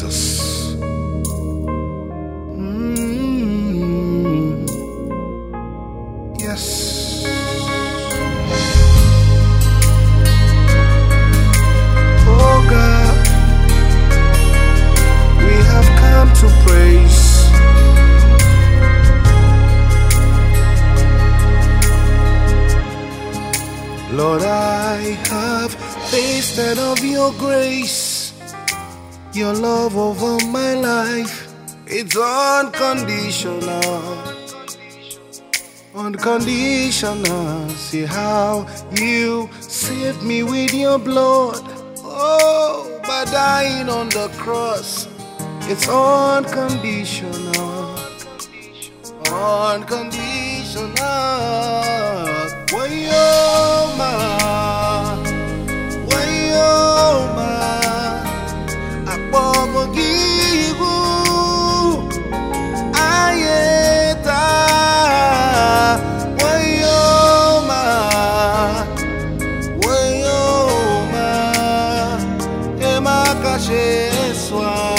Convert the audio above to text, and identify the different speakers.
Speaker 1: Jesus. Mm. Yes. Oh, to praise. Lord, I have tasted of your grace. Your love over my life, it's unconditional. Unconditional. See how you saved me with your blood. Oh, by dying on the cross, it's unconditional. Unconditional. You're oh, my. J'ai soif.